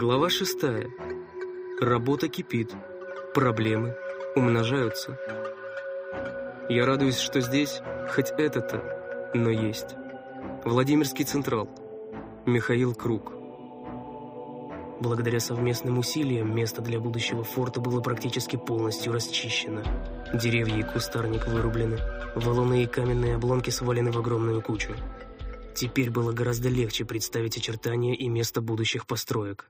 Глава шестая. Работа кипит. Проблемы умножаются. Я радуюсь, что здесь хоть это-то, но есть. Владимирский Централ. Михаил Круг. Благодаря совместным усилиям место для будущего форта было практически полностью расчищено. Деревья и кустарник вырублены, валуны и каменные обломки свалены в огромную кучу. Теперь было гораздо легче представить очертания и место будущих построек.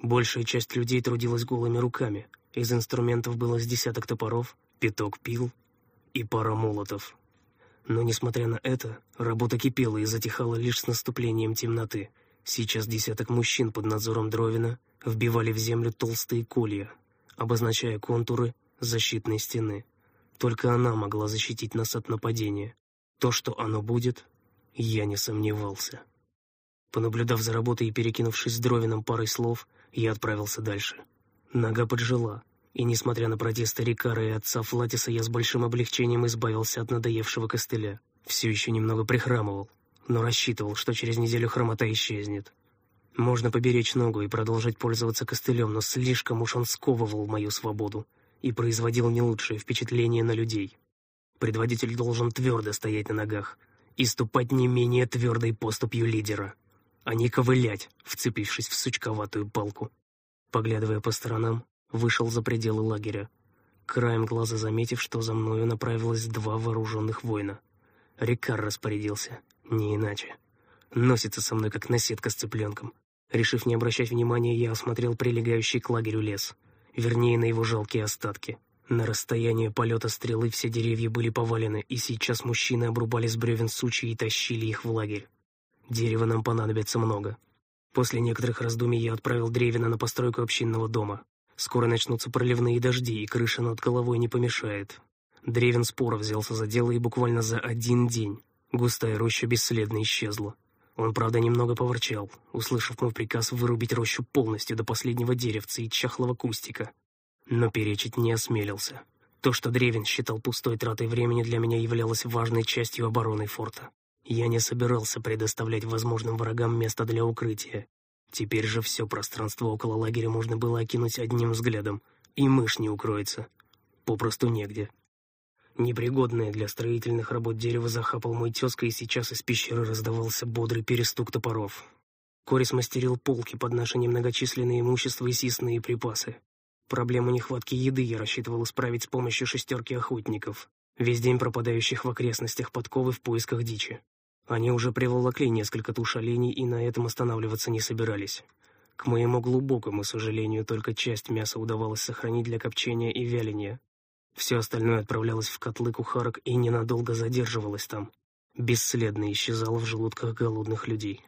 Большая часть людей трудилась голыми руками. Из инструментов было с десяток топоров, пяток пил и пара молотов. Но, несмотря на это, работа кипела и затихала лишь с наступлением темноты. Сейчас десяток мужчин под надзором Дровина вбивали в землю толстые колья, обозначая контуры защитной стены. Только она могла защитить нас от нападения. То, что оно будет, я не сомневался. Понаблюдав за работой и перекинувшись с Дровином парой слов, я отправился дальше. Нога поджила, и, несмотря на протесты Рикара и отца Флатиса, я с большим облегчением избавился от надоевшего костыля. Все еще немного прихрамывал, но рассчитывал, что через неделю хромота исчезнет. Можно поберечь ногу и продолжать пользоваться костылем, но слишком уж он сковывал мою свободу и производил не лучшее впечатление на людей. Предводитель должен твердо стоять на ногах, и ступать не менее твердой поступью лидера, а не ковылять, вцепившись в сучковатую палку. Поглядывая по сторонам, вышел за пределы лагеря, краем глаза заметив, что за мною направилось два вооруженных воина. Рикар распорядился, не иначе. Носится со мной, как наседка с цыпленком. Решив не обращать внимания, я осмотрел прилегающий к лагерю лес, вернее, на его жалкие остатки. На расстоянии полета стрелы все деревья были повалены, и сейчас мужчины обрубали с бревен сучьи и тащили их в лагерь. Дерева нам понадобится много. После некоторых раздумий я отправил Древина на постройку общинного дома. Скоро начнутся проливные дожди, и крыша над головой не помешает. Древин споро взялся за дело, и буквально за один день густая роща бесследно исчезла. Он, правда, немного поворчал, услышав мой приказ вырубить рощу полностью до последнего деревца и чахлого кустика но перечить не осмелился. То, что Древин считал пустой тратой времени, для меня являлось важной частью обороны форта. Я не собирался предоставлять возможным врагам место для укрытия. Теперь же все пространство около лагеря можно было окинуть одним взглядом, и мышь не укроется. Попросту негде. Непригодное для строительных работ дерево захапал мой тезка, и сейчас из пещеры раздавался бодрый перестук топоров. Корис мастерил полки под наше немногочисленное имущество и сисные припасы. Проблему нехватки еды я рассчитывал исправить с помощью шестерки охотников, весь день пропадающих в окрестностях подковы в поисках дичи. Они уже приволокли несколько туш оленей и на этом останавливаться не собирались. К моему глубокому сожалению, только часть мяса удавалось сохранить для копчения и вяления. Все остальное отправлялось в котлы кухарок и ненадолго задерживалось там. Бесследно исчезало в желудках голодных людей.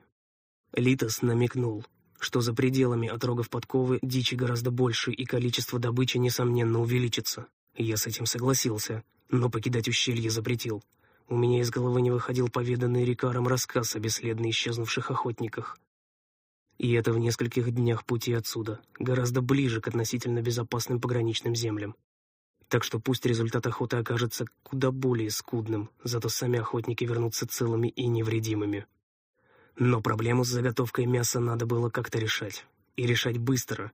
Литос намекнул, что за пределами отрогов подковы дичи гораздо больше, и количество добычи, несомненно, увеличится. Я с этим согласился, но покидать ущелье запретил. У меня из головы не выходил поведанный Рикаром рассказ о бесследно исчезнувших охотниках. И это в нескольких днях пути отсюда, гораздо ближе к относительно безопасным пограничным землям. Так что пусть результат охоты окажется куда более скудным, зато сами охотники вернутся целыми и невредимыми. Но проблему с заготовкой мяса надо было как-то решать. И решать быстро.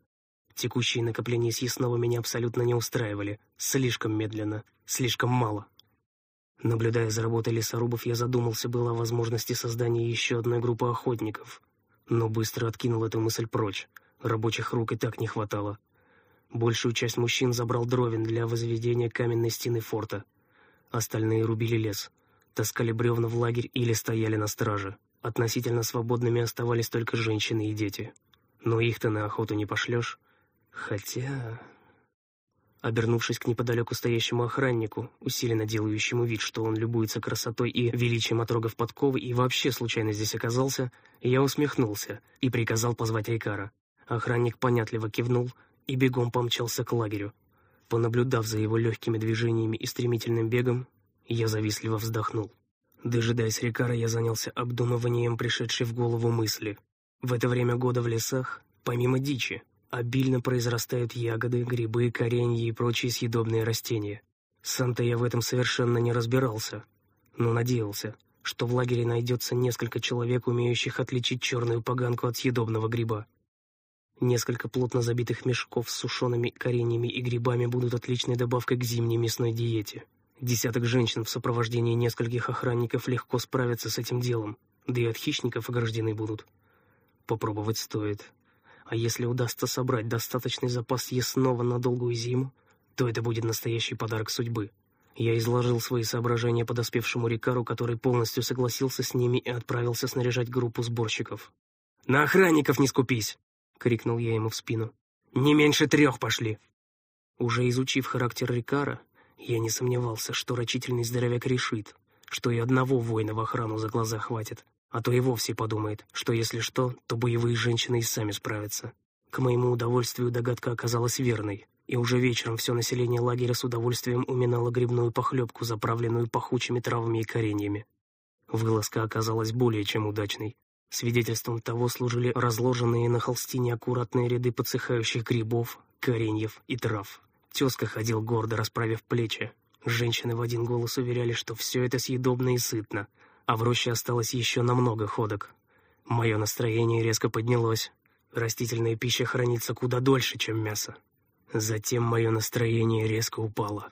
Текущие накопления съестного меня абсолютно не устраивали. Слишком медленно, слишком мало. Наблюдая за работой лесорубов, я задумался было о возможности создания еще одной группы охотников. Но быстро откинул эту мысль прочь. Рабочих рук и так не хватало. Большую часть мужчин забрал дровин для возведения каменной стены форта. Остальные рубили лес, таскали бревна в лагерь или стояли на страже. Относительно свободными оставались только женщины и дети. Но их-то на охоту не пошлешь. Хотя... Обернувшись к неподалеку стоящему охраннику, усиленно делающему вид, что он любуется красотой и величием отрогов подковы и вообще случайно здесь оказался, я усмехнулся и приказал позвать Айкара. Охранник понятливо кивнул и бегом помчался к лагерю. Понаблюдав за его легкими движениями и стремительным бегом, я завистливо вздохнул. Дожидаясь Рикара, я занялся обдумыванием пришедшей в голову мысли. В это время года в лесах, помимо дичи, обильно произрастают ягоды, грибы, коренья и прочие съедобные растения. Сам-то я в этом совершенно не разбирался, но надеялся, что в лагере найдется несколько человек, умеющих отличить черную поганку от съедобного гриба. Несколько плотно забитых мешков с сушеными кореньями и грибами будут отличной добавкой к зимней мясной диете. Десяток женщин в сопровождении нескольких охранников легко справятся с этим делом, да и от хищников ограждены будут. Попробовать стоит. А если удастся собрать достаточный запас съестного на долгую зиму, то это будет настоящий подарок судьбы. Я изложил свои соображения подоспевшему Рикару, который полностью согласился с ними и отправился снаряжать группу сборщиков. «На охранников не скупись!» — крикнул я ему в спину. «Не меньше трех пошли!» Уже изучив характер Рикара, я не сомневался, что рачительный здоровяк решит, что и одного воина в охрану за глаза хватит, а то и вовсе подумает, что если что, то боевые женщины и сами справятся. К моему удовольствию догадка оказалась верной, и уже вечером все население лагеря с удовольствием уминало грибную похлебку, заправленную пахучими травами и кореньями. Вылазка оказалась более чем удачной. Свидетельством того служили разложенные на холстине аккуратные ряды подсыхающих грибов, кореньев и трав. Тезка ходил гордо, расправив плечи. Женщины в один голос уверяли, что все это съедобно и сытно, а в роще осталось еще намного ходок. Мое настроение резко поднялось. Растительная пища хранится куда дольше, чем мясо. Затем мое настроение резко упало,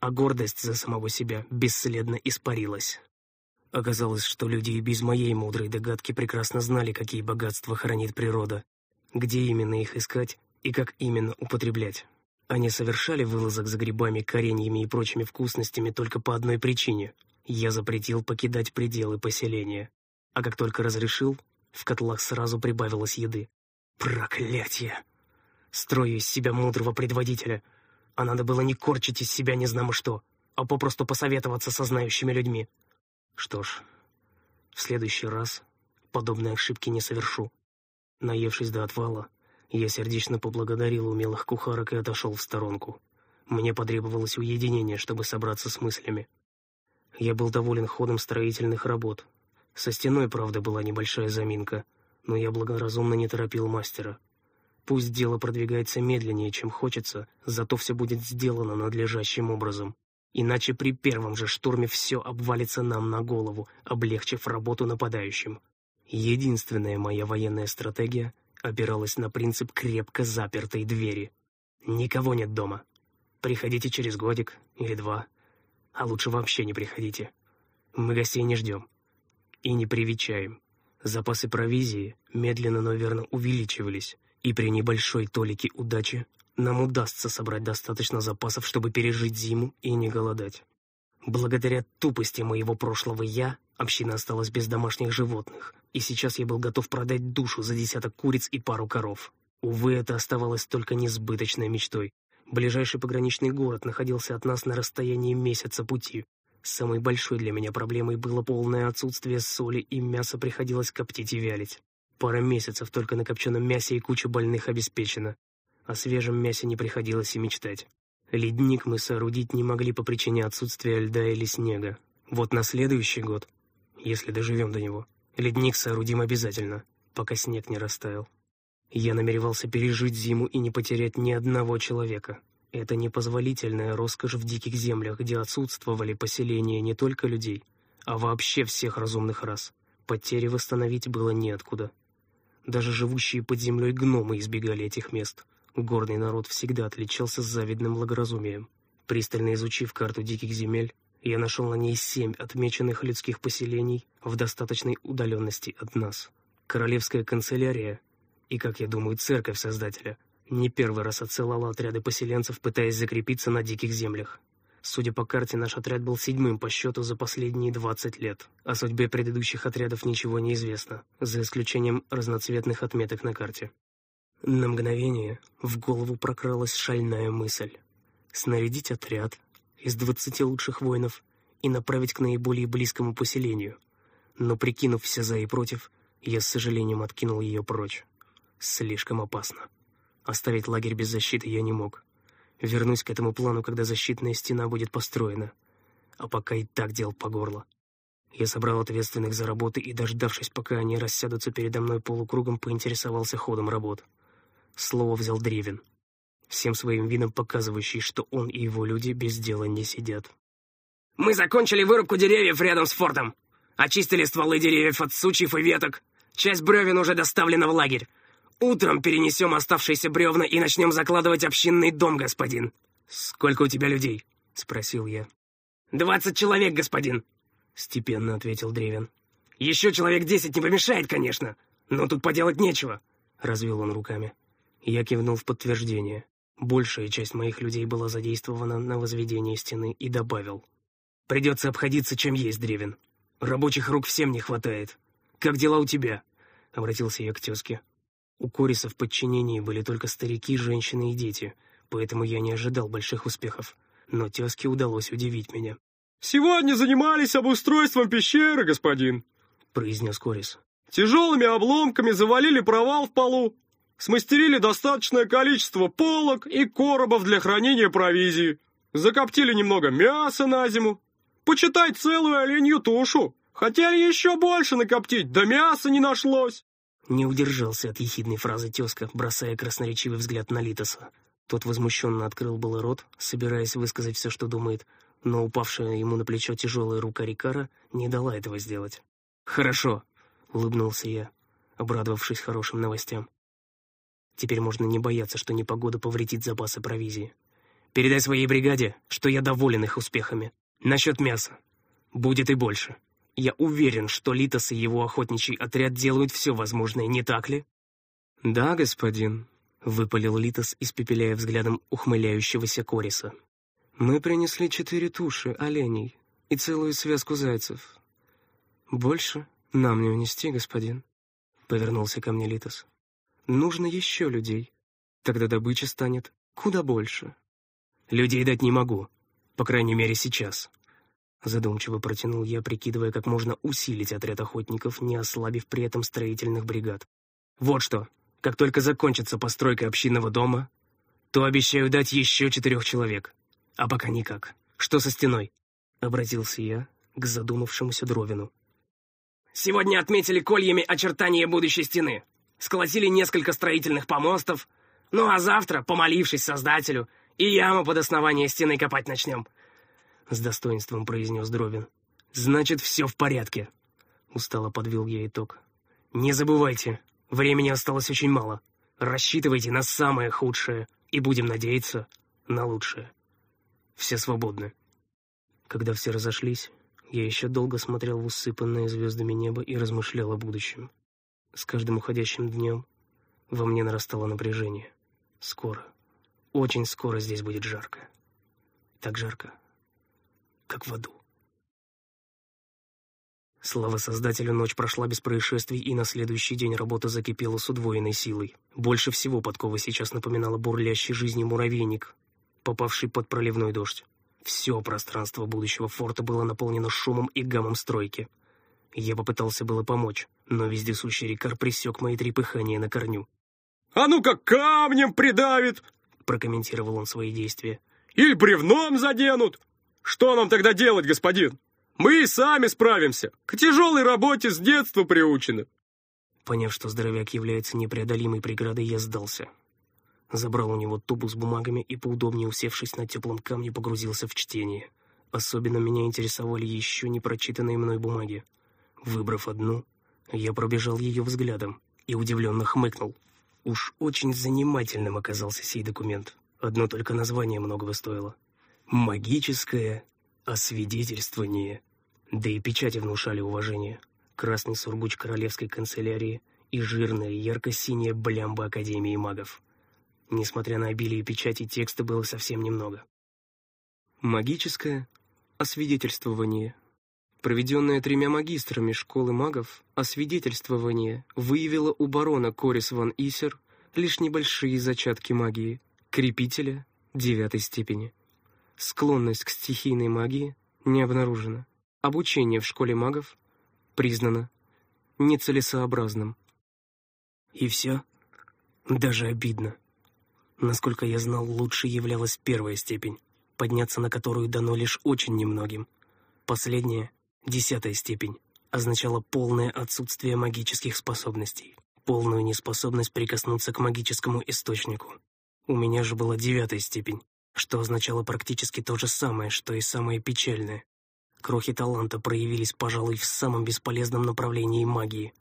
а гордость за самого себя бесследно испарилась. Оказалось, что люди и без моей мудрой догадки прекрасно знали, какие богатства хранит природа, где именно их искать и как именно употреблять. Они совершали вылазок за грибами, кореньями и прочими вкусностями только по одной причине. Я запретил покидать пределы поселения. А как только разрешил, в котлах сразу прибавилось еды. Проклятие! Строю из себя мудрого предводителя. А надо было не корчить из себя не знамо что, а попросту посоветоваться со знающими людьми. Что ж, в следующий раз подобной ошибки не совершу. Наевшись до отвала, я сердечно поблагодарил умелых кухарок и отошел в сторонку. Мне потребовалось уединение, чтобы собраться с мыслями. Я был доволен ходом строительных работ. Со стеной, правда, была небольшая заминка, но я благоразумно не торопил мастера. Пусть дело продвигается медленнее, чем хочется, зато все будет сделано надлежащим образом. Иначе при первом же штурме все обвалится нам на голову, облегчив работу нападающим. Единственная моя военная стратегия опиралась на принцип крепко запертой двери. Никого нет дома. Приходите через годик или два. А лучше вообще не приходите. Мы гостей не ждем. И не привечаем. Запасы провизии медленно, но верно увеличивались, и при небольшой толике удачи нам удастся собрать достаточно запасов, чтобы пережить зиму и не голодать. Благодаря тупости моего прошлого «я» община осталась без домашних животных, и сейчас я был готов продать душу за десяток куриц и пару коров. Увы, это оставалось только несбыточной мечтой. Ближайший пограничный город находился от нас на расстоянии месяца пути. Самой большой для меня проблемой было полное отсутствие соли, и мясо приходилось коптить и вялить. Пара месяцев только на копченом мясе и куча больных обеспечена. О свежем мясе не приходилось и мечтать. Ледник мы соорудить не могли по причине отсутствия льда или снега. Вот на следующий год, если доживем до него, ледник соорудим обязательно, пока снег не растаял. Я намеревался пережить зиму и не потерять ни одного человека. Это непозволительная роскошь в диких землях, где отсутствовали поселения не только людей, а вообще всех разумных рас. Потери восстановить было неоткуда. Даже живущие под землей гномы избегали этих мест. Горный народ всегда отличался завидным благоразумием. Пристально изучив карту диких земель, я нашел на ней семь отмеченных людских поселений в достаточной удаленности от нас. Королевская канцелярия и, как я думаю, церковь Создателя не первый раз отсылала отряды поселенцев, пытаясь закрепиться на диких землях. Судя по карте, наш отряд был седьмым по счету за последние 20 лет. О судьбе предыдущих отрядов ничего не известно, за исключением разноцветных отметок на карте. На мгновение в голову прокралась шальная мысль. Снарядить отряд из двадцати лучших воинов и направить к наиболее близкому поселению. Но, прикинув все за и против, я с сожалением откинул ее прочь. Слишком опасно. Оставить лагерь без защиты я не мог. Вернусь к этому плану, когда защитная стена будет построена. А пока и так дел по горло. Я собрал ответственных за работы и, дождавшись, пока они рассядутся передо мной полукругом, поинтересовался ходом работ. Слово взял Древин, всем своим видом показывающий, что он и его люди без дела не сидят. «Мы закончили вырубку деревьев рядом с фортом. Очистили стволы деревьев от сучьев и веток. Часть бревен уже доставлена в лагерь. Утром перенесем оставшиеся бревна и начнем закладывать общинный дом, господин. Сколько у тебя людей? Спросил я. Двадцать человек, господин. Степенно ответил Древен. Еще человек десять не помешает, конечно. Но тут поделать нечего. Развел он руками. Я кивнул в подтверждение. Большая часть моих людей была задействована на возведении стены и добавил. «Придется обходиться, чем есть, Древен. Рабочих рук всем не хватает. Как дела у тебя?» — обратился я к тезке. У Кориса в подчинении были только старики, женщины и дети, поэтому я не ожидал больших успехов. Но тезке удалось удивить меня. «Сегодня занимались обустройством пещеры, господин», — произнес Корис. «Тяжелыми обломками завалили провал в полу, смастерили достаточное количество полок и коробов для хранения провизии, закоптили немного мяса на зиму. Почитай целую оленью тушу. Хотели еще больше накоптить, да мяса не нашлось. Не удержался от ехидной фразы тезка, бросая красноречивый взгляд на Литоса. Тот возмущенно открыл было рот, собираясь высказать все, что думает, но упавшая ему на плечо тяжелая рука Рикара не дала этого сделать. «Хорошо», — улыбнулся я, обрадовавшись хорошим новостям. Теперь можно не бояться, что непогода повредит запасы провизии. Передай своей бригаде, что я доволен их успехами. Насчет мяса. Будет и больше. Я уверен, что Литос и его охотничий отряд делают все возможное, не так ли? Да, господин, выпалил Литос, испепеляя взглядом ухмыляющегося Кориса. Мы принесли четыре туши оленей и целую связку зайцев. Больше нам не унести, господин. Повернулся ко мне Литос. Нужно еще людей. Тогда добыча станет куда больше. Людей дать не могу, по крайней мере сейчас. Задумчиво протянул я, прикидывая, как можно усилить отряд охотников, не ослабив при этом строительных бригад. Вот что, как только закончится постройка общинного дома, то обещаю дать еще четырех человек. А пока никак. Что со стеной? Обратился я к задумавшемуся Дровину. Сегодня отметили кольями очертания будущей стены. Сколотили несколько строительных помостов. Ну а завтра, помолившись Создателю, и яму под основание стены копать начнем. — с достоинством произнес Дровин. «Значит, все в порядке», — устало подвел я итог. «Не забывайте, времени осталось очень мало. Рассчитывайте на самое худшее и будем надеяться на лучшее. Все свободны». Когда все разошлись, я еще долго смотрел в усыпанное звездами небо и размышлял о будущем. С каждым уходящим днем во мне нарастало напряжение. Скоро, очень скоро здесь будет жарко. Так жарко, как в аду. Слава Создателю, ночь прошла без происшествий, и на следующий день работа закипела с удвоенной силой. Больше всего подкова сейчас напоминала бурлящий жизни муравейник, попавший под проливной дождь. Все пространство будущего форта было наполнено шумом и гамом стройки. Я попытался было помочь, но вездесущий Рикар присек мои трепыхания на корню. «А ну как камнем придавит!» — прокомментировал он свои действия. «Или бревном заденут! Что нам тогда делать, господин? Мы и сами справимся. К тяжелой работе с детства приучены. Поняв, что здоровяк является непреодолимой преградой, я сдался. Забрал у него тубу с бумагами и, поудобнее усевшись на теплом камне, погрузился в чтение. Особенно меня интересовали еще не прочитанные мной бумаги. Выбрав одну, я пробежал ее взглядом и удивленно хмыкнул. Уж очень занимательным оказался сей документ. Одно только название многого стоило. Магическое освидетельствование. Да и печати внушали уважение. Красный сургуч королевской канцелярии и жирная ярко-синяя блямба Академии магов. Несмотря на обилие печати, текста было совсем немного. Магическое освидетельствование. Проведенное тремя магистрами школы магов, освидетельствование выявило у барона Корис ван Исер лишь небольшие зачатки магии, крепителя девятой степени. Склонность к стихийной магии не обнаружена. Обучение в школе магов признано нецелесообразным. И все? Даже обидно. Насколько я знал, лучше являлась первая степень, подняться на которую дано лишь очень немногим. Последняя, десятая степень, означала полное отсутствие магических способностей, полную неспособность прикоснуться к магическому источнику. У меня же была девятая степень, что означало практически то же самое, что и самое печальное. Крохи таланта проявились, пожалуй, в самом бесполезном направлении магии.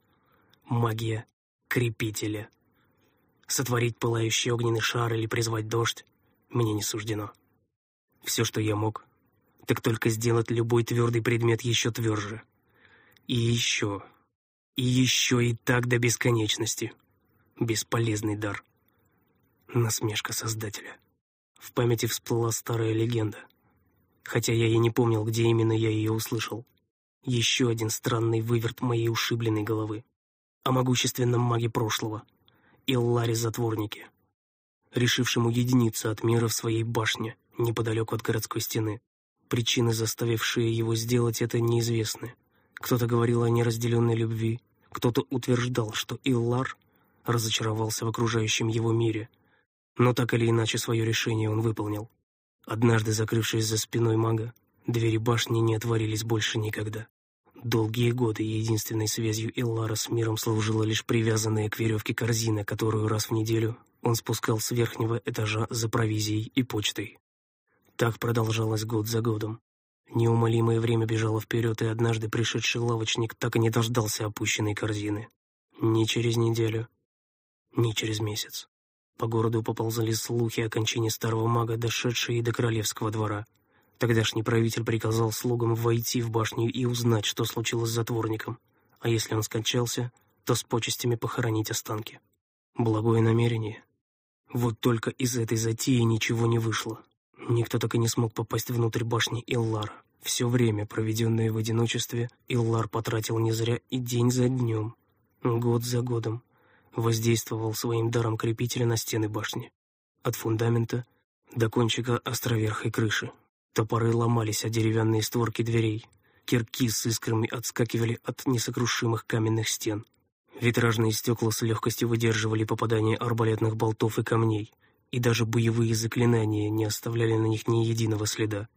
Магия крепителя. сотворить пылающий огненный шар или призвать дождь мне не суждено. Все, что я мог, так только сделать любой твердый предмет еще тверже. И еще, и еще и так до бесконечности. Бесполезный дар. Насмешка Создателя. В памяти всплыла старая легенда. Хотя я и не помнил, где именно я ее услышал. Еще один странный выверт моей ушибленной головы. О могущественном маге прошлого. Илларе-затворнике. Решившем уединиться от мира в своей башне, неподалеку от городской стены. Причины, заставившие его сделать это, неизвестны. Кто-то говорил о неразделенной любви, кто-то утверждал, что Иллар разочаровался в окружающем его мире. Но так или иначе свое решение он выполнил. Однажды, закрывшись за спиной мага, двери башни не отворились больше никогда. Долгие годы единственной связью Иллара с миром служила лишь привязанная к веревке корзина, которую раз в неделю он спускал с верхнего этажа за провизией и почтой. Так продолжалось год за годом. Неумолимое время бежало вперед, и однажды пришедший лавочник так и не дождался опущенной корзины. Ни через неделю, ни через месяц. По городу поползали слухи о кончине старого мага, дошедшие до королевского двора. Тогдашний правитель приказал слугам войти в башню и узнать, что случилось с затворником, а если он скончался, то с почестями похоронить останки. Благое намерение. Вот только из этой затеи ничего не вышло. Никто так и не смог попасть внутрь башни Иллара. Все время, проведенное в одиночестве, Иллар потратил не зря и день за днем, год за годом, воздействовал своим даром крепителя на стены башни. От фундамента до кончика островерхой крыши. Топоры ломались о деревянные створки дверей. Кирки с искрами отскакивали от несокрушимых каменных стен. Витражные стекла с легкостью выдерживали попадание арбалетных болтов и камней, и даже боевые заклинания не оставляли на них ни единого следа.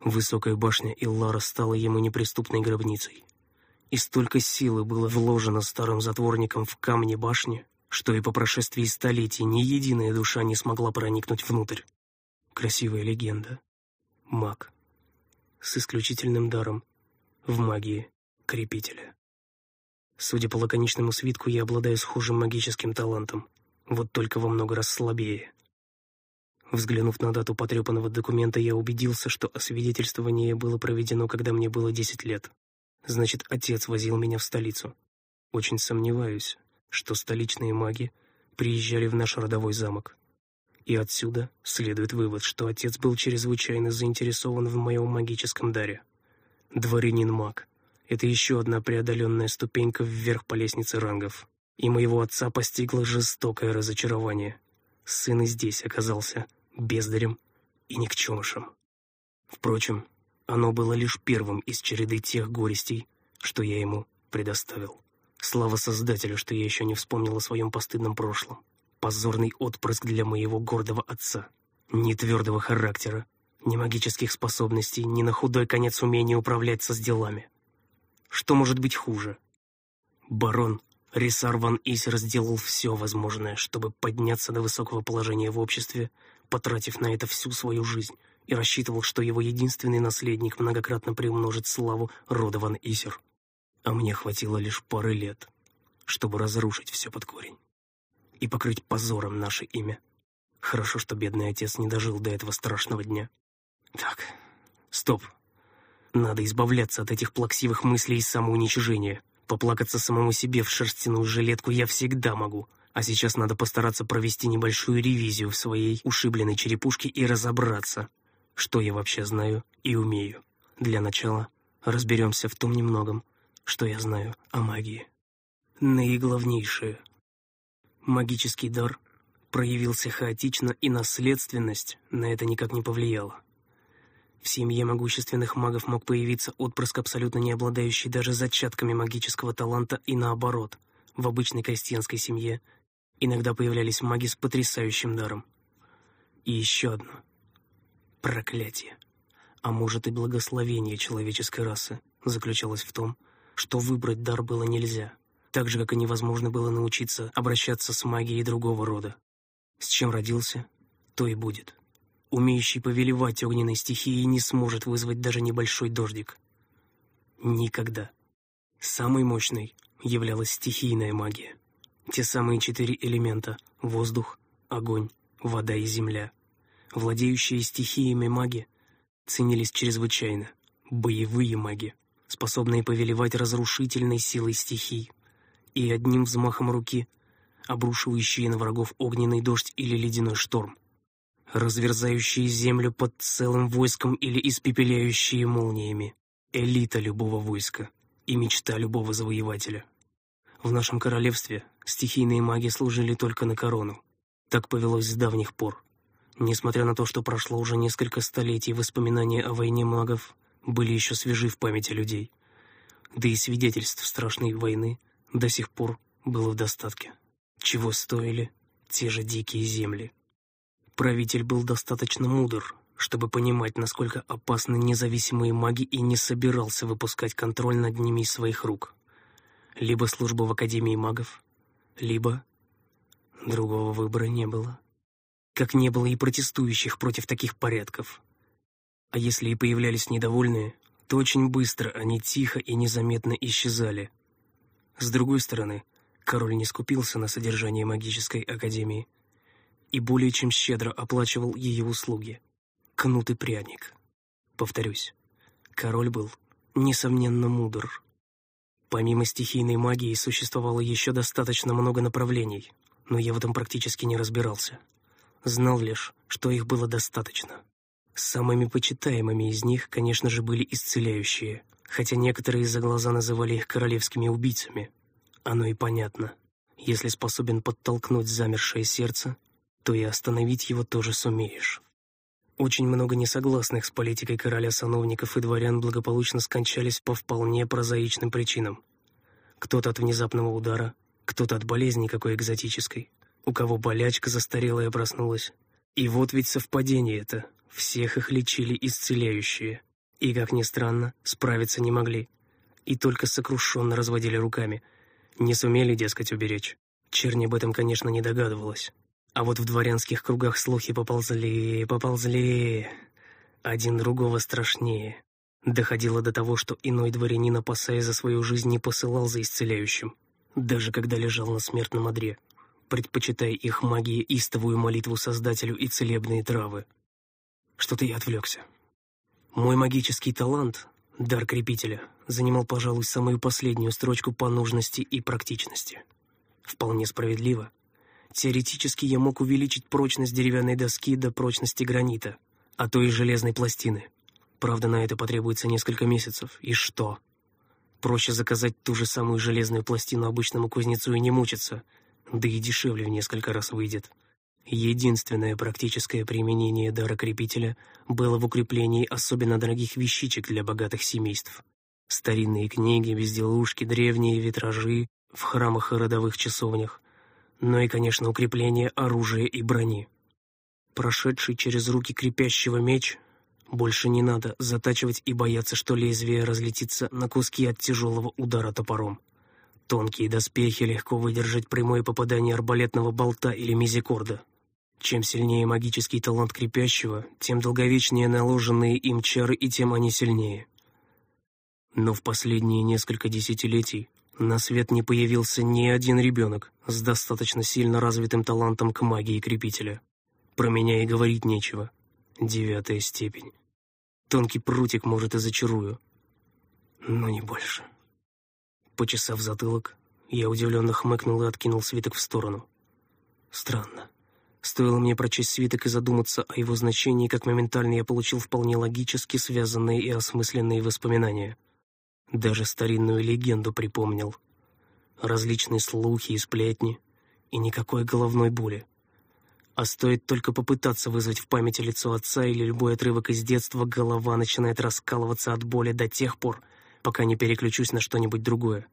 Высокая башня Иллара стала ему неприступной гробницей и столько силы было вложено старым затворником в камни башни, что и по прошествии столетий ни единая душа не смогла проникнуть внутрь. Красивая легенда. Маг. С исключительным даром. В магии. Крепителя. Судя по лаконичному свитку, я обладаю схожим магическим талантом. Вот только во много раз слабее. Взглянув на дату потрепанного документа, я убедился, что освидетельствование было проведено, когда мне было 10 лет. Значит, отец возил меня в столицу. Очень сомневаюсь, что столичные маги приезжали в наш родовой замок. И отсюда следует вывод, что отец был чрезвычайно заинтересован в моем магическом даре. Дворянин-маг — это еще одна преодоленная ступенька вверх по лестнице рангов. И моего отца постигло жестокое разочарование. Сын и здесь оказался бездарем и никчемышем. Впрочем, оно было лишь первым из череды тех горестей, что я ему предоставил. Слава Создателю, что я еще не вспомнил о своем постыдном прошлом. Позорный отпрыск для моего гордого отца. Ни твердого характера, ни магических способностей, ни на худой конец умения управляться с делами. Что может быть хуже? Барон Рисар ван Исер сделал все возможное, чтобы подняться до высокого положения в обществе, потратив на это всю свою жизнь, и рассчитывал, что его единственный наследник многократно приумножит славу рода Ван Исер. А мне хватило лишь пары лет, чтобы разрушить все под корень и покрыть позором наше имя. Хорошо, что бедный отец не дожил до этого страшного дня. Так, стоп. Надо избавляться от этих плаксивых мыслей и самоуничижения. Поплакаться самому себе в шерстяную жилетку я всегда могу — а сейчас надо постараться провести небольшую ревизию в своей ушибленной черепушке и разобраться, что я вообще знаю и умею. Для начала разберемся в том немногом, что я знаю о магии. Наиглавнейшее. Магический дар проявился хаотично, и наследственность на это никак не повлияла. В семье могущественных магов мог появиться отпрыск, абсолютно не обладающий даже зачатками магического таланта, и наоборот, в обычной крестьянской семье иногда появлялись маги с потрясающим даром. И еще одно — Проклятие. А может и благословение человеческой расы заключалось в том, что выбрать дар было нельзя, так же, как и невозможно было научиться обращаться с магией другого рода. С чем родился, то и будет. Умеющий повелевать огненной стихией не сможет вызвать даже небольшой дождик. Никогда. Самой мощной являлась стихийная магия. Те самые четыре элемента — воздух, огонь, вода и земля. Владеющие стихиями маги ценились чрезвычайно. Боевые маги, способные повелевать разрушительной силой стихий, и одним взмахом руки обрушивающие на врагов огненный дождь или ледяной шторм, разверзающие землю под целым войском или испепеляющие молниями. Элита любого войска и мечта любого завоевателя. В нашем королевстве стихийные маги служили только на корону. Так повелось с давних пор. Несмотря на то, что прошло уже несколько столетий, воспоминания о войне магов были еще свежи в памяти людей. Да и свидетельств страшной войны до сих пор было в достатке. Чего стоили те же дикие земли. Правитель был достаточно мудр, чтобы понимать, насколько опасны независимые маги и не собирался выпускать контроль над ними из своих рук. Либо служба в Академии магов, либо другого выбора не было. Как не было и протестующих против таких порядков. А если и появлялись недовольные, то очень быстро они тихо и незаметно исчезали. С другой стороны, король не скупился на содержание магической академии и более чем щедро оплачивал ее услуги. Кнут и пряник. Повторюсь, король был, несомненно, мудр. Помимо стихийной магии существовало еще достаточно много направлений, но я в этом практически не разбирался. Знал лишь, что их было достаточно. Самыми почитаемыми из них, конечно же, были исцеляющие, хотя некоторые из-за глаза называли их королевскими убийцами. Оно и понятно. Если способен подтолкнуть замершее сердце, то и остановить его тоже сумеешь. Очень много несогласных с политикой короля сановников и дворян благополучно скончались по вполне прозаичным причинам. Кто-то от внезапного удара, кто-то от болезни какой экзотической, у кого болячка застарелая проснулась. И вот ведь совпадение это. Всех их лечили исцеляющие. И, как ни странно, справиться не могли. И только сокрушенно разводили руками. Не сумели, дескать, уберечь. Черни об этом, конечно, не догадывалась. А вот в дворянских кругах слухи поползли, поползли. Один другого страшнее. Доходило до того, что иной дворянин, опасаясь за свою жизнь, не посылал за исцеляющим. Даже когда лежал на смертном одре, предпочитая их магии истовую молитву Создателю и целебные травы. Что-то я отвлекся. Мой магический талант, дар крепителя, занимал, пожалуй, самую последнюю строчку по нужности и практичности. Вполне справедливо — Теоретически я мог увеличить прочность деревянной доски до прочности гранита, а то и железной пластины. Правда, на это потребуется несколько месяцев. И что? Проще заказать ту же самую железную пластину обычному кузнецу и не мучиться, да и дешевле в несколько раз выйдет. Единственное практическое применение дара крепителя было в укреплении особенно дорогих вещичек для богатых семейств. Старинные книги, безделушки, древние витражи в храмах и родовых часовнях, но и, конечно, укрепление оружия и брони. Прошедший через руки крепящего меч больше не надо затачивать и бояться, что лезвие разлетится на куски от тяжелого удара топором. Тонкие доспехи легко выдержать прямое попадание арбалетного болта или мизикорда. Чем сильнее магический талант крепящего, тем долговечнее наложенные им чары и тем они сильнее. Но в последние несколько десятилетий на свет не появился ни один ребенок с достаточно сильно развитым талантом к магии крепителя. Про меня и говорить нечего. Девятая степень. Тонкий прутик, может, и зачарую. Но не больше. Почесав затылок, я удивленно хмыкнул и откинул свиток в сторону. Странно. Стоило мне прочесть свиток и задуматься о его значении, как моментально я получил вполне логически связанные и осмысленные воспоминания — даже старинную легенду припомнил. Различные слухи и сплетни, и никакой головной боли. А стоит только попытаться вызвать в памяти лицо отца или любой отрывок из детства, голова начинает раскалываться от боли до тех пор, пока не переключусь на что-нибудь другое.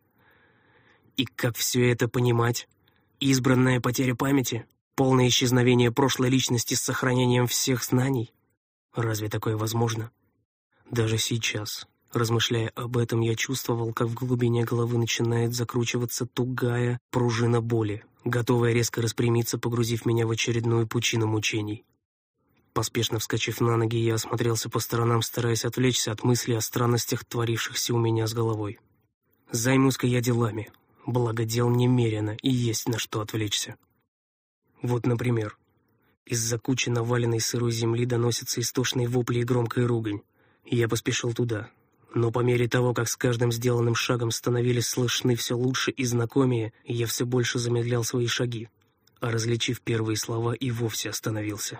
И как все это понимать? Избранная потеря памяти? Полное исчезновение прошлой личности с сохранением всех знаний? Разве такое возможно? Даже сейчас, Размышляя об этом, я чувствовал, как в глубине головы начинает закручиваться тугая пружина боли, готовая резко распрямиться, погрузив меня в очередную пучину мучений. Поспешно вскочив на ноги, я осмотрелся по сторонам, стараясь отвлечься от мысли о странностях, творившихся у меня с головой. Займусь-ка я делами, благо дел немерено и есть на что отвлечься. Вот, например, из-за кучи наваленной сырой земли доносятся истошные вопли и громкая ругань. Я поспешил туда. Но по мере того, как с каждым сделанным шагом становились слышны все лучше и знакомее, я все больше замедлял свои шаги, а различив первые слова и вовсе остановился.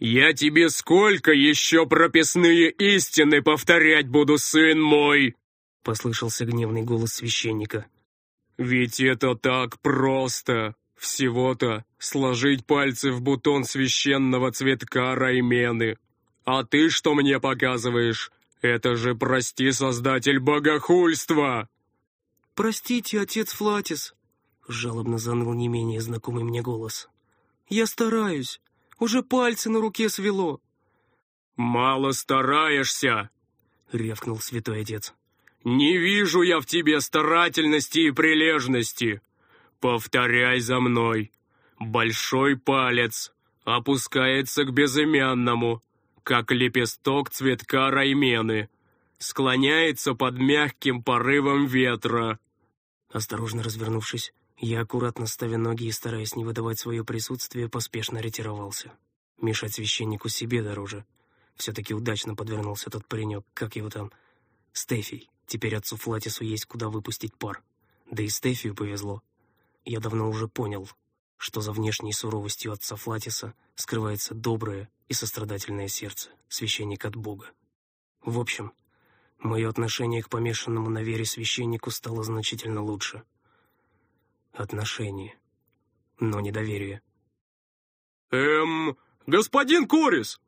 «Я тебе сколько еще прописные истины повторять буду, сын мой!» — послышался гневный голос священника. «Ведь это так просто! Всего-то сложить пальцы в бутон священного цветка раймены. А ты что мне показываешь? Это же, прости, создатель богохульства!» «Простите, отец Флатис», — жалобно заныл не менее знакомый мне голос. «Я стараюсь. Уже пальцы на руке свело». «Мало стараешься!» — рявкнул святой отец. «Не вижу я в тебе старательности и прилежности. Повторяй за мной. Большой палец опускается к безымянному, как лепесток цветка раймены, склоняется под мягким порывом ветра». Осторожно развернувшись, я, аккуратно ставя ноги и стараясь не выдавать свое присутствие, поспешно ретировался. Мешать священнику себе дороже. Все-таки удачно подвернулся тот паренек, как его там, Стефий. Теперь отцу Флатису есть куда выпустить пар. Да и Стефию повезло. Я давно уже понял, что за внешней суровостью отца Флатиса скрывается доброе и сострадательное сердце, священник от Бога. В общем, мое отношение к помешанному на вере священнику стало значительно лучше — отношения, но не доверие. «Эм, господин Корис!»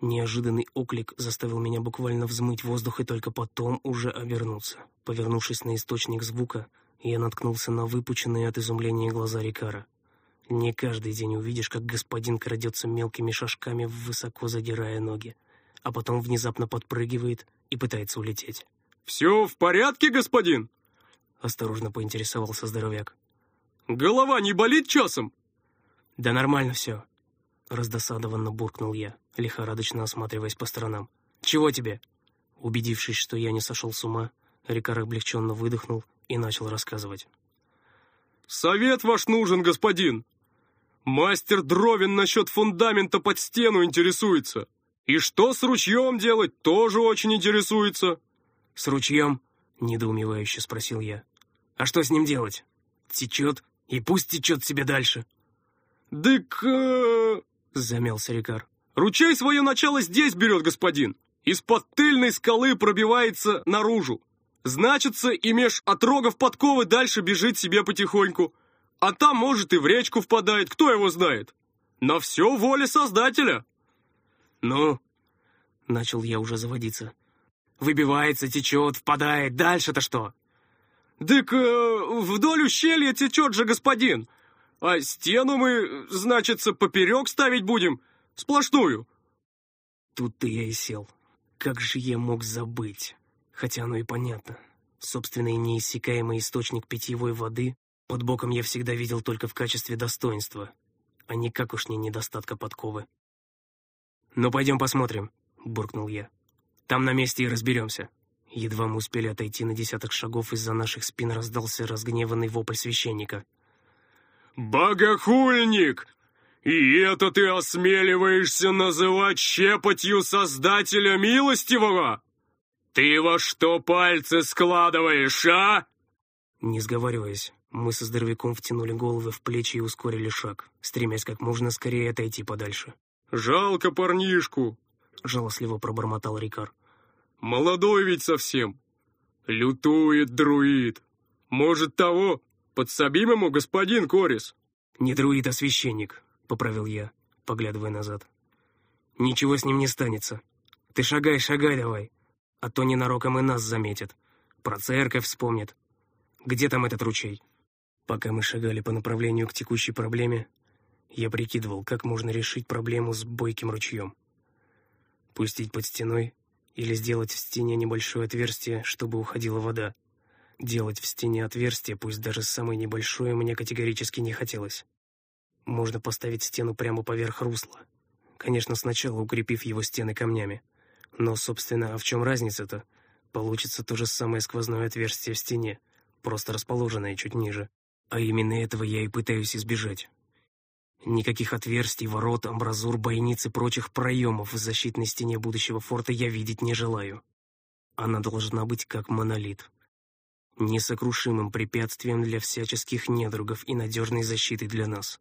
Неожиданный оклик заставил меня буквально взмыть воздух и только потом уже обернуться. Повернувшись на источник звука, я наткнулся на выпученные от изумления глаза Рикара. Не каждый день увидишь, как господин крадется мелкими шажками, высоко задирая ноги, а потом внезапно подпрыгивает и пытается улететь. «Все в порядке, господин?» — осторожно поинтересовался здоровяк. Голова не болит часом?» «Да нормально все», — раздосадованно буркнул я, лихорадочно осматриваясь по сторонам. «Чего тебе?» Убедившись, что я не сошел с ума, Рикар облегченно выдохнул и начал рассказывать. «Совет ваш нужен, господин. Мастер Дровин насчет фундамента под стену интересуется. И что с ручьем делать, тоже очень интересуется». «С ручьем?» — недоумевающе спросил я. «А что с ним делать? Течет и пусть течет себе дальше». «Дык...» э... — замялся Рикар. «Ручей свое начало здесь берет, господин. Из-под тыльной скалы пробивается наружу. Значится, и меж отрогов подковы дальше бежит себе потихоньку. А там, может, и в речку впадает, кто его знает. На все воля Создателя». «Ну?» — начал я уже заводиться. «Выбивается, течет, впадает. Дальше-то что?» «Дык э, вдоль ущелья течет же, господин. А стену мы, значится, поперек ставить будем, сплошную». Тут-то я и сел. Как же я мог забыть? Хотя оно и понятно. Собственный неиссякаемый источник питьевой воды под боком я всегда видел только в качестве достоинства, а не как уж не недостатка подковы. «Ну, пойдем посмотрим», — буркнул я. «Там на месте и разберемся». Едва мы успели отойти на десяток шагов, из-за наших спин раздался разгневанный вопль священника. «Богохульник! И это ты осмеливаешься называть щепотью Создателя Милостивого? Ты во что пальцы складываешь, а?» Не сговариваясь, мы со здоровяком втянули головы в плечи и ускорили шаг, стремясь как можно скорее отойти подальше. «Жалко парнишку!» — жалостливо пробормотал Рикар. Молодой ведь совсем. Лютует друид. Может того, подсобим ему, господин Корис?» «Не друид, а священник», — поправил я, поглядывая назад. «Ничего с ним не станется. Ты шагай, шагай давай, а то ненароком и нас заметят. Про церковь вспомнят. Где там этот ручей?» Пока мы шагали по направлению к текущей проблеме, я прикидывал, как можно решить проблему с бойким ручьем. Пустить под стеной или сделать в стене небольшое отверстие, чтобы уходила вода. Делать в стене отверстие, пусть даже самое небольшое, мне категорически не хотелось. Можно поставить стену прямо поверх русла. Конечно, сначала укрепив его стены камнями. Но, собственно, а в чем разница-то? Получится то же самое сквозное отверстие в стене, просто расположенное чуть ниже. А именно этого я и пытаюсь избежать. Никаких отверстий, ворот, амбразур, бойниц и прочих проемов в защитной стене будущего форта я видеть не желаю. Она должна быть как монолит. Несокрушимым препятствием для всяческих недругов и надежной защитой для нас.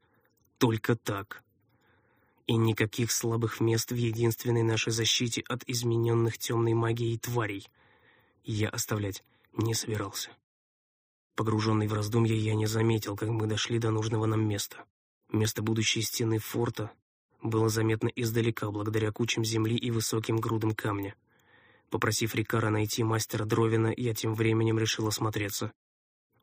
Только так. И никаких слабых мест в единственной нашей защите от измененных темной магией тварей я оставлять не собирался. Погруженный в раздумья, я не заметил, как мы дошли до нужного нам места. Место будущей стены форта было заметно издалека, благодаря кучам земли и высоким грудам камня. Попросив Рикара найти мастера Дровина, я тем временем решил осмотреться.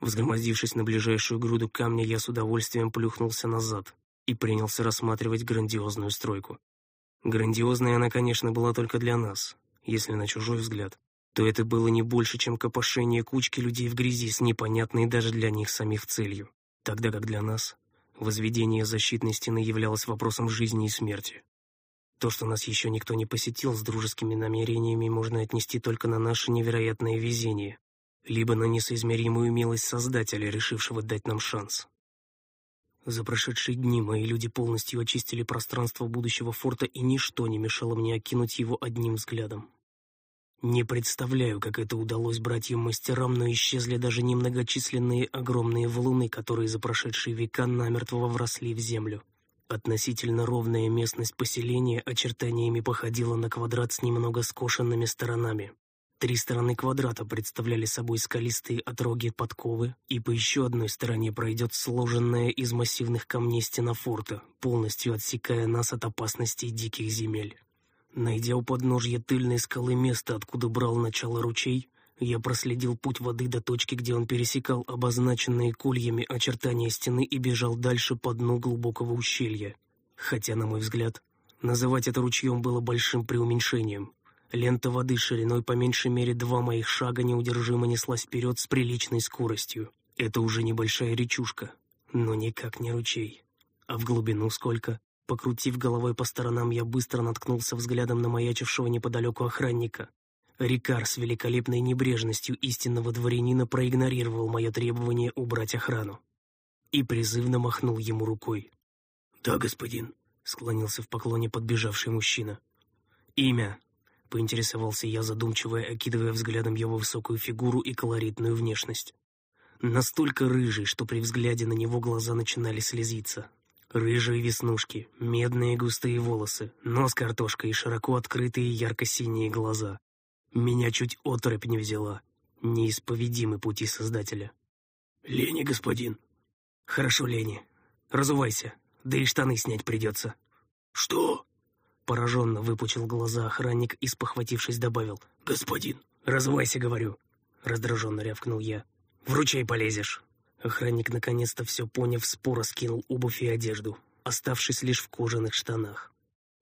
Взгромоздившись на ближайшую груду камня, я с удовольствием плюхнулся назад и принялся рассматривать грандиозную стройку. Грандиозная она, конечно, была только для нас, если на чужой взгляд, то это было не больше, чем копошение кучки людей в грязи с непонятной даже для них самих целью, тогда как для нас Возведение защитной стены являлось вопросом жизни и смерти. То, что нас еще никто не посетил с дружескими намерениями, можно отнести только на наше невероятное везение, либо на несоизмеримую милость Создателя, решившего дать нам шанс. За прошедшие дни мои люди полностью очистили пространство будущего форта, и ничто не мешало мне окинуть его одним взглядом. Не представляю, как это удалось братьям-мастерам, но исчезли даже немногочисленные огромные валуны, которые за прошедшие века намертво вросли в землю. Относительно ровная местность поселения очертаниями походила на квадрат с немного скошенными сторонами. Три стороны квадрата представляли собой скалистые отроги подковы, и по еще одной стороне пройдет сложенная из массивных камней стена форта, полностью отсекая нас от опасностей диких земель. Найдя у подножья тыльной скалы место, откуда брал начало ручей, я проследил путь воды до точки, где он пересекал обозначенные кольями очертания стены и бежал дальше по дну глубокого ущелья. Хотя, на мой взгляд, называть это ручьем было большим преуменьшением. Лента воды шириной по меньшей мере два моих шага неудержимо неслась вперед с приличной скоростью. Это уже небольшая речушка, но никак не ручей. А в глубину сколько? Покрутив головой по сторонам, я быстро наткнулся взглядом на маячившего неподалеку охранника. Рикар с великолепной небрежностью истинного дворянина проигнорировал мое требование убрать охрану и призывно махнул ему рукой. «Да, господин», — склонился в поклоне подбежавший мужчина. «Имя?» — поинтересовался я, задумчиво окидывая взглядом его высокую фигуру и колоритную внешность. Настолько рыжий, что при взгляде на него глаза начинали слезиться. Рыжие веснушки, медные густые волосы, нос картошкой и широко открытые ярко-синие глаза. Меня чуть оторопь не взяла. Неисповедимы пути Создателя. «Лени, господин». «Хорошо, Лени. Разувайся, да и штаны снять придется». «Что?» Пораженно выпучил глаза охранник и, спохватившись, добавил. «Господин». «Разувайся, говорю», — раздраженно рявкнул я. «В ручей полезешь». Охранник, наконец-то все поняв, споро скинул обувь и одежду, оставшись лишь в кожаных штанах.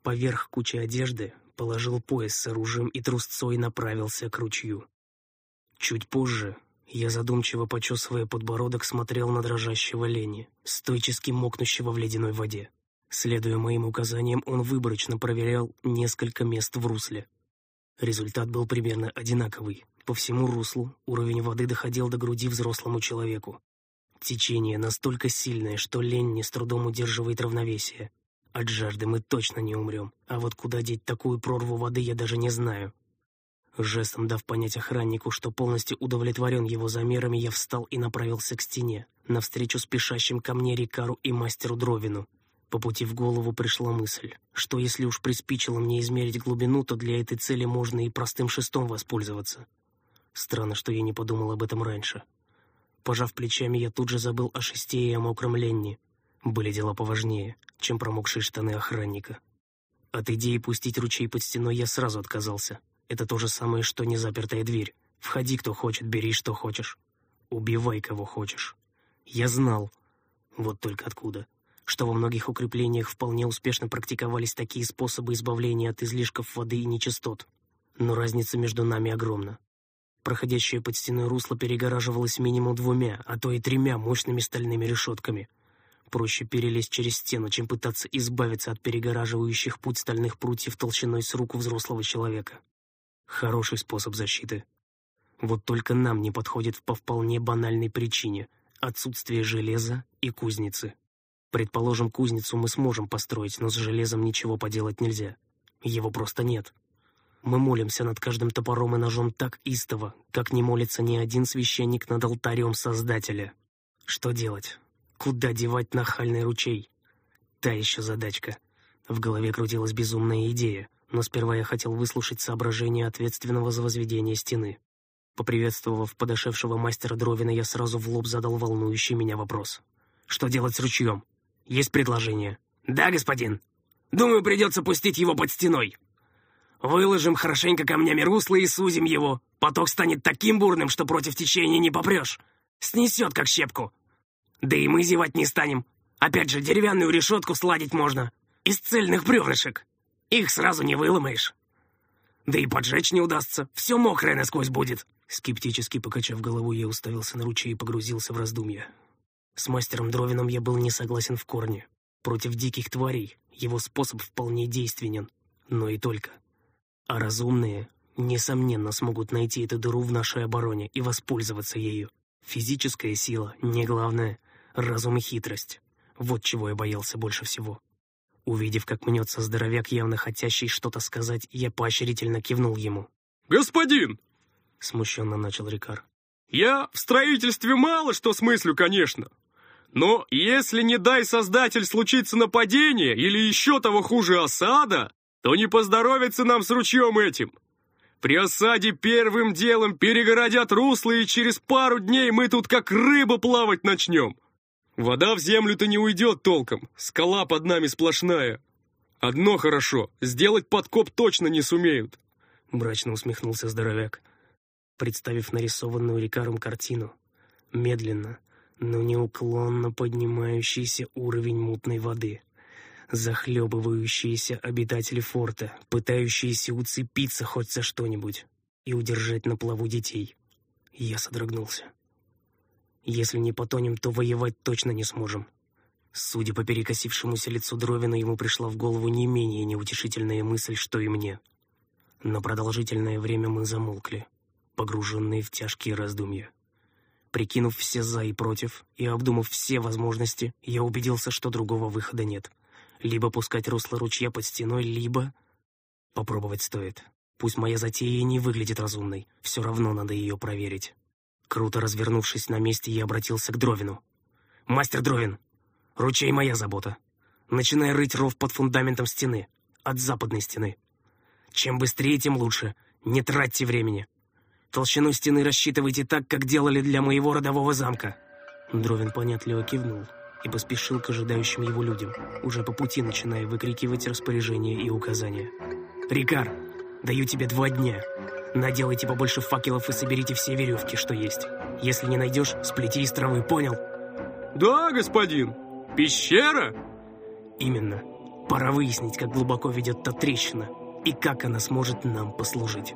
Поверх кучи одежды положил пояс с оружием и трусцой направился к ручью. Чуть позже я, задумчиво почесывая подбородок, смотрел на дрожащего Лени, стойчески мокнущего в ледяной воде. Следуя моим указаниям, он выборочно проверял несколько мест в русле. Результат был примерно одинаковый. По всему руслу уровень воды доходил до груди взрослому человеку. Течение настолько сильное, что лень не с трудом удерживает равновесие. От жажды мы точно не умрем, а вот куда деть такую прорву воды я даже не знаю. Жестом дав понять охраннику, что полностью удовлетворен его замерами, я встал и направился к стене, навстречу спешащим ко мне Рикару и мастеру Дровину. По пути в голову пришла мысль, что если уж приспичило мне измерить глубину, то для этой цели можно и простым шестом воспользоваться. Странно, что я не подумал об этом раньше. Пожав плечами, я тут же забыл о шесте и о мокром ленне. Были дела поважнее, чем промокшие штаны охранника. От идеи пустить ручей под стеной я сразу отказался. Это то же самое, что незапертая дверь. Входи, кто хочет, бери, что хочешь. Убивай, кого хочешь. Я знал, вот только откуда, что во многих укреплениях вполне успешно практиковались такие способы избавления от излишков воды и нечистот. Но разница между нами огромна. Проходящее под стеной русло перегораживалось минимум двумя, а то и тремя мощными стальными решетками. Проще перелезть через стену, чем пытаться избавиться от перегораживающих путь стальных прутьев толщиной с руку взрослого человека. Хороший способ защиты. Вот только нам не подходит по вполне банальной причине — отсутствие железа и кузницы. Предположим, кузницу мы сможем построить, но с железом ничего поделать нельзя. Его просто нет. Мы молимся над каждым топором и ножом так истово, как не молится ни один священник над алтарем Создателя. Что делать? Куда девать нахальный ручей? Та еще задачка. В голове крутилась безумная идея, но сперва я хотел выслушать соображения ответственного за возведение стены. Поприветствовав подошедшего мастера Дровина, я сразу в лоб задал волнующий меня вопрос. «Что делать с ручьем? Есть предложение?» «Да, господин. Думаю, придется пустить его под стеной. Выложим хорошенько камнями русло и сузим его. Поток станет таким бурным, что против течения не попрешь. Снесет, как щепку. Да и мы зевать не станем. Опять же, деревянную решетку сладить можно. Из цельных бревнышек. Их сразу не выломаешь. Да и поджечь не удастся. Все мокрое насквозь будет. Скептически покачав головой, я уставился на ручей и погрузился в раздумья. С мастером Дровином я был не согласен в корне. Против диких тварей его способ вполне действенен, но и только. А разумные, несомненно, смогут найти эту дыру в нашей обороне и воспользоваться ею. Физическая сила — не главное, разум и хитрость. Вот чего я боялся больше всего. Увидев, как мнется здоровяк, явно хотящий что-то сказать, я поощрительно кивнул ему. «Господин!» — смущенно начал Рикар. «Я в строительстве мало что смыслю, конечно. Но если, не дай создатель, случится нападение или еще того хуже осада, то не поздоровится нам с ручьем этим. При осаде первым делом перегородят русло, и через пару дней мы тут как рыба плавать начнем. Вода в землю-то не уйдет толком, скала под нами сплошная. Одно хорошо, сделать подкоп точно не сумеют. Мрачно усмехнулся здоровяк, представив нарисованную Рикаром картину. Медленно, но неуклонно поднимающийся уровень мутной воды захлебывающиеся обитатели форта, пытающиеся уцепиться хоть за что-нибудь и удержать на плаву детей. Я содрогнулся. Если не потонем, то воевать точно не сможем. Судя по перекосившемуся лицу Дровина, ему пришла в голову не менее неутешительная мысль, что и мне. На продолжительное время мы замолкли, погруженные в тяжкие раздумья. Прикинув все «за» и «против» и обдумав все возможности, я убедился, что другого выхода нет — либо пускать русло ручья под стеной, либо... Попробовать стоит. Пусть моя затея не выглядит разумной, все равно надо ее проверить. Круто развернувшись на месте, я обратился к Дровину. «Мастер Дровин, ручей моя забота. Начинай рыть ров под фундаментом стены, от западной стены. Чем быстрее, тем лучше. Не тратьте времени. Толщину стены рассчитывайте так, как делали для моего родового замка». Дровин понятливо кивнул и поспешил к ожидающим его людям, уже по пути начиная выкрикивать распоряжения и указания. «Рикар, даю тебе два дня. Наделайте побольше факелов и соберите все веревки, что есть. Если не найдешь, сплети из травы, понял?» «Да, господин. Пещера?» «Именно. Пора выяснить, как глубоко ведет та трещина и как она сможет нам послужить».